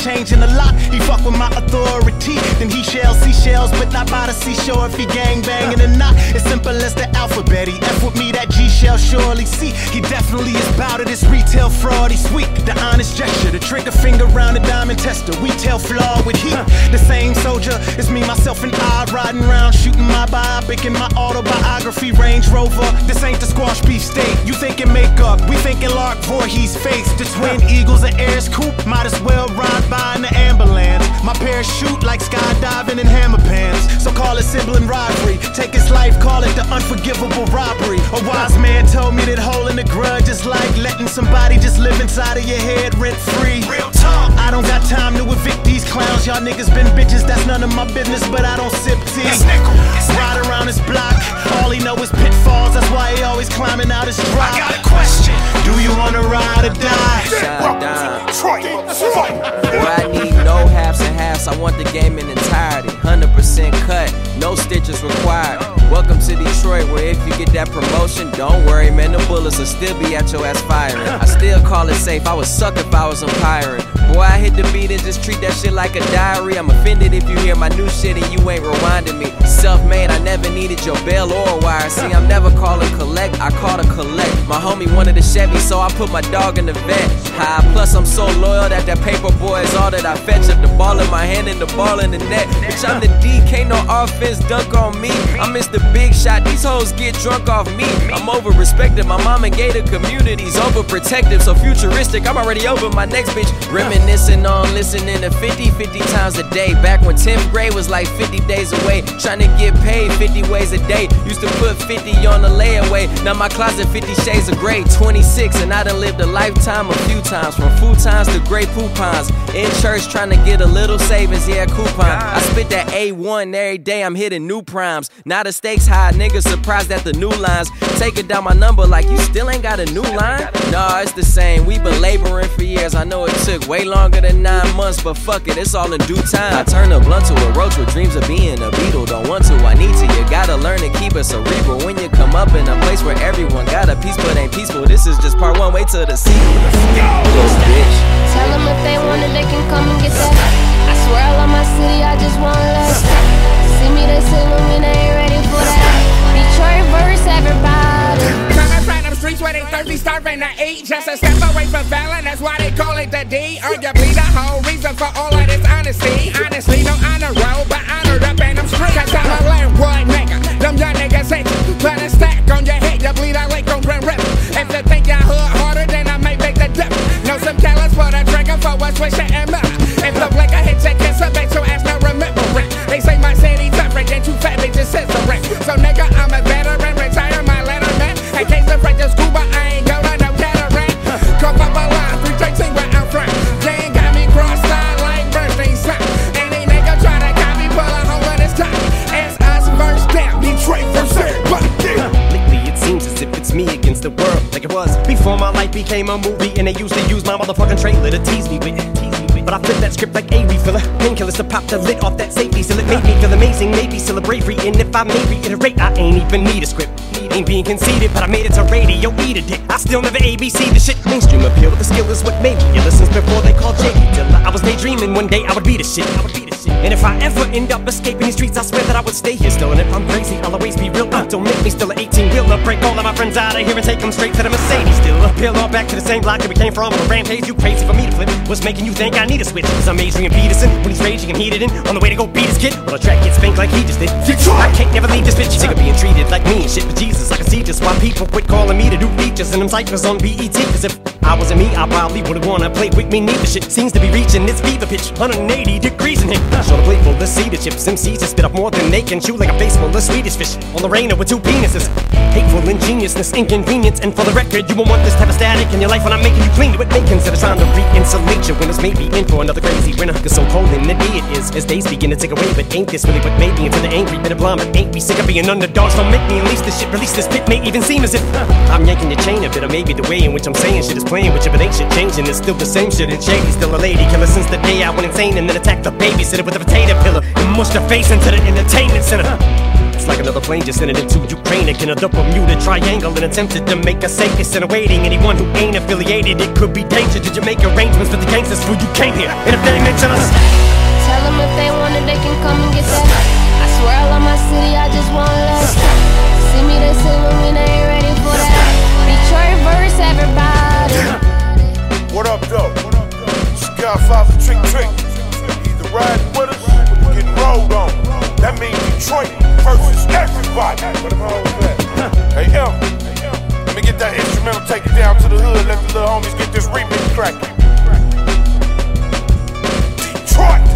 changing a lot. He fuck with my authority, then he shall see shells, but not by the seashore if he gang banging or not. It's simple as the alphabet. He F with me, that G shall surely see. He definitely is bout it. This retail fraud, he's sweet. The honest gesture, the trigger finger round the diamond tester. We tell flaw with heat. The same soldier is me, myself, and I riding around shooting my biopic in my autobiography Range Rover. This ain't the squash beef steak. You thinking makeup, we thinking Lark Voorhees face. The twin eagles and airs coupe, might as well ride by in the ambulance. My parachute like skydiving in hammer pants. So call it sibling rivalry. Take his life, call it the unforgivable robbery. A wise man told me that holding a grudge is like letting somebody just live inside of your head rent free. Real talk. I don't got time to evict these clowns. Y'all niggas been bitches, that's none of my business, but I don't sip tea. Ride around his stitches required. Detroit, where if you get that promotion, don't worry, man, the bullets will still be at your ass firing. I still call it safe, I would suck if I was umpiring. Boy, I hit the beat and just treat that shit like a diary. I'm offended if you hear my new shit and you ain't rewinding me. Self made, I never needed your bell or wire. See, I'm never calling collect, I call to collect. My homie wanted a Chevy, so I put my dog in the vet. High, plus I'm so loyal that that paper boy is all that I fetch. Up the ball in my hand and the ball in the net. Bitch, I'm the D, can't no offense dunk on me. I'm Mr. Big Shot, these hoes get drunk off me. I'm over respected, my mom and gator communities overprotective, so futuristic. I'm already over my next bitch. Reminiscing on listening to 50, 50 times a day. Back when 10th grade was like 50 days away. Trying to get paid 50 ways a day. Used to put 50 on the layaway. Now my closet 50 shades of gray. 26, and I done lived a lifetime a few times. From food times to Grey Poupons. In church trying to get a little savings, yeah, coupon. I spit that A1 every day, I'm hitting new primes. Now the stakes high, niggas surprised at the new lines. Taking down my number like you still ain't got a new line? Nah, it's the same. we been laboring for years. I know it took way longer than nine months, but fuck it, it's all in due time. I turn a blunt to a roach with dreams of being a beetle. Don't want to, I need to. You gotta learn to keep it cerebral when you come up in a place where everyone got a piece but ain't peaceful. This is just part one, wait till the sequel. Little bitch. Tell them if they want it, they can come and get that. I swear I love my city, they thirsty, starving to eat. Just a step away from violence, that's why they call it the D. Arguably the whole reason for all was before my life became a movie, and they used to use my motherfucking trailer to tease me with. But I flipped that script like a refiller. Painkillers to pop the lid off that safety, still it made me feel amazing, maybe still a bravery. And if I may reiterate, I ain't even need a script. Ain't being conceited, but I made it to radio, eat a dick. I still never ABC the shit. Mainstream appeal the skill is what made me. You listens before they called J Dilla. I was daydreaming one day I would be the shit. I would be the shit. And if I ever end up escaping these streets, I swear that I would stay here still. And if I'm crazy, I'll always be real. Don't make me still an 18 wheeler. Break all of my friends out of here and take them straight to the Mercedes. Still appeal all back to the same block that we came from. On a rampage, you crazy for me to flip. What's making you think I need a switch? Cause I'm Adrian Peterson when he's raging and heated in. On the way to go beat his kid. Well, the track gets spanked like he just did. I can't never leave this bitch. Sick of being treated like me and shit. But Jesus, I can see just why people quit calling me to do features and them cyphers on BET. Cause if I wasn't me, I probably would've wanna play with me. Neither shit seems to be reaching its fever pitch. 180 degrees in here. Show the playful, the cedar chips. MCs to spit up more than they can chew like a face full of Swedish fish. On the rainer with two penises. Hateful ingeniousness, inconvenience. And for the record, you won't want this type of static in your life when I'm making you clean to it. May consider trying to re-insulate your winners. Maybe in for another crazy winter. Cause so cold the day it is. As days begin to take away. But ain't this really what made me into the angry bit of? But ain't we sick of being underdogs? Don't make me unleash this shit. Release this pit may even seem as if I'm yanking your chain a bit. Or maybe the way in which I'm saying shit is playing with you. But ain't shit changing. It's still the same shit. And shady. still a lady killer since the day I went insane. And then attacked the babysitter with a potato pillar. And mushed her face into the entertainment center. It's like another plane just it into Ukraine again. The Bermuda Triangle and attempted to make us safe. Incinerating anyone who ain't affiliated. It could be danger. Did you make arrangements with the gangsters before you came here? And if they mention us, Tell them if they want it, they can come and get that. I swear I love my city, I just want love. See me, they say when we ain't ready Trick Trick. Either with us or you getting rolled on. That means Detroit versus everybody. hey, M. Let me get that instrumental, take it down to the hood, let the little homies get this remix cracking. Detroit!